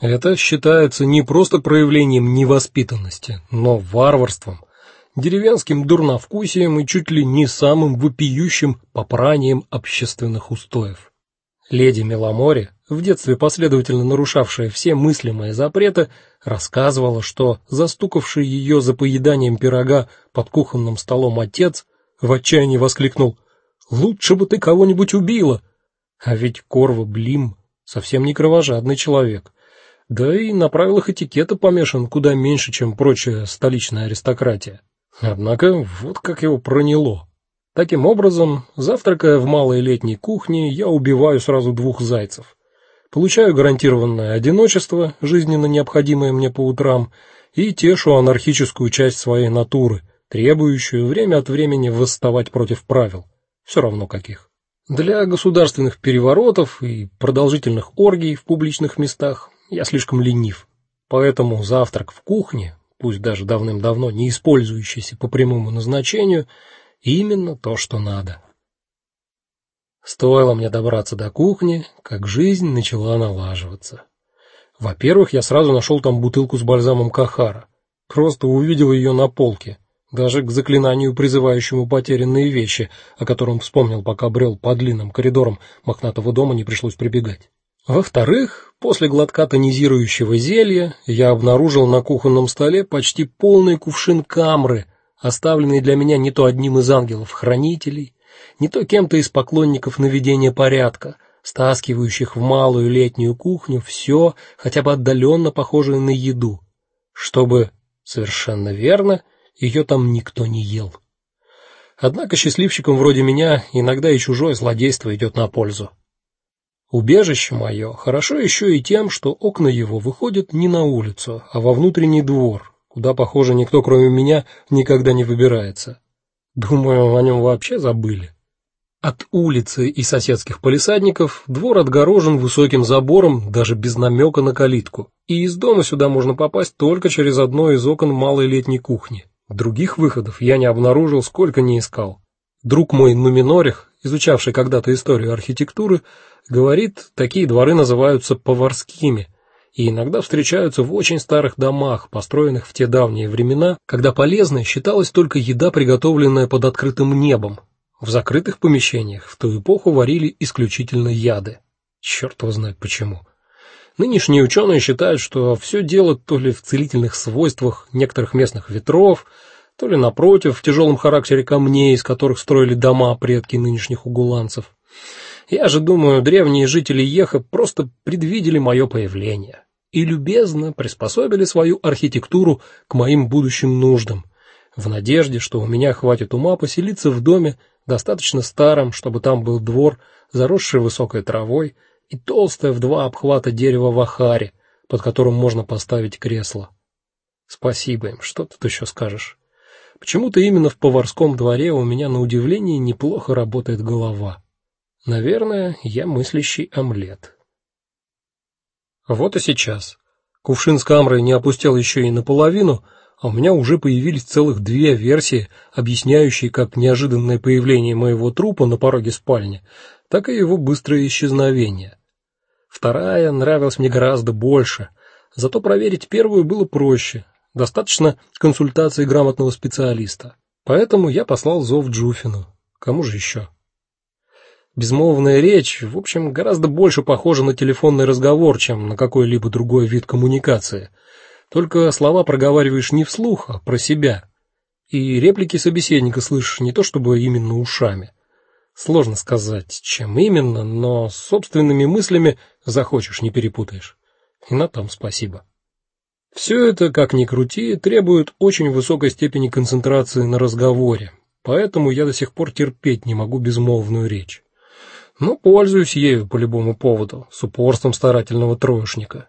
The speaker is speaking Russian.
Это считается не просто проявлением невоспитанности, но варварством, деревенским дурновкусием и чуть ли не самым вопиющим попранием общественных устоев. Леди Меламори, в детстве последовательно нарушавшая все мыслимые запреты, рассказывала, что застукавший ее за поеданием пирога под кухонным столом отец в отчаянии воскликнул: "Лучше бы ты кого-нибудь убила". А ведь Корва Блим совсем не кровожадный человек. Да и на правилах этикета помешан куда меньше, чем прочая столичная аристократия. Однако вот как его проняло. Таким образом, завтракая в малой летней кухне, я убиваю сразу двух зайцев. Получаю гарантированное одиночество, жизненно необходимое мне по утрам, и тешу анархическую часть своей натуры, требующую время от времени восставать против правил, все равно каких. Для государственных переворотов и продолжительных оргий в публичных местах я слишком ленив. Поэтому завтрак в кухне, пусть даже давным-давно не использующийся по прямому назначению, именно то, что надо. Стоило мне добраться до кухни, как жизнь начала налаживаться. Во-первых, я сразу нашел там бутылку с бальзамом Кахара. Просто увидел ее на полке. Даже к заклинанию, призывающему потерянные вещи, о котором вспомнил, пока брел по длинным коридорам мохнатого дома, не пришлось прибегать. Во-вторых, после глотка тонизирующего зелья я обнаружил на кухонном столе почти полный кувшин камры, оставленный для меня не то одним из ангелов-хранителей, не то кем-то из поклонников наведения порядка, стаскивающих в малую летнюю кухню все, хотя бы отдаленно похожее на еду, чтобы совершенно верно ее там никто не ел. Однако счастливчикам вроде меня иногда и чужое злодейство идет на пользу. Убежище мое хорошо еще и тем, что окна его выходят не на улицу, а во внутренний двор, куда, похоже, никто кроме меня никогда не выбирается. Думаю, о нем вообще забыли. От улицы и соседских полисадников двор отгорожен высоким забором, даже без намека на калитку. И из дома сюда можно попасть только через одно из окон малой летней кухни. Других выходов я не обнаружил, сколько ни искал. Друг мой Нуминорих, изучавший когда-то историю архитектуры, говорит, такие дворы называются поварскими и иногда встречаются в очень старых домах, построенных в те давние времена, когда полезной считалась только еда, приготовленная под открытым небом. В закрытых помещениях в ту эпоху варили исключительно яды. Черт его знает почему. Нынешние ученые считают, что все дело то ли в целительных свойствах некоторых местных ветров, то ли напротив в тяжелом характере камней, из которых строили дома предки нынешних угуланцев. Я же думаю, древние жители Еха просто предвидели мое появление и любезно приспособили свою архитектуру к моим будущим нуждам, в надежде, что у меня хватит ума поселиться в доме достаточно старом, чтобы там был двор, заросший высокой травой, и толстое в два обхвата дерево вахари, под которым можно поставить кресло. Спасибо им, что тут еще скажешь? Почему-то именно в поварском дворе у меня на удивление неплохо работает голова. Наверное, я мыслящий омлет. Вот и сейчас. Кувшин с камрой не опустел еще и наполовину, а у меня уже появились целых две версии, объясняющие как неожиданное появление моего трупа на пороге спальни, так и его быстрое исчезновение. Вторая нравилась мне гораздо больше, зато проверить первую было проще. Достаточно консультации грамотного специалиста. Поэтому я послал зов Джуфину. Кому же еще? Безмолвная речь, в общем, гораздо больше похожа на телефонный разговор, чем на какой-либо другой вид коммуникации. Только слова проговариваешь не вслух, а про себя. И реплики собеседника слышишь не то чтобы именно ушами, Сложно сказать, чем именно, но собственными мыслями захочешь не перепутаешь. И на том спасибо. Все это, как ни крути, требует очень высокой степени концентрации на разговоре. Поэтому я до сих пор терпеть не могу безмолвную речь. Но пользуюсь ею по любому поводу, с упорством старательного троечника.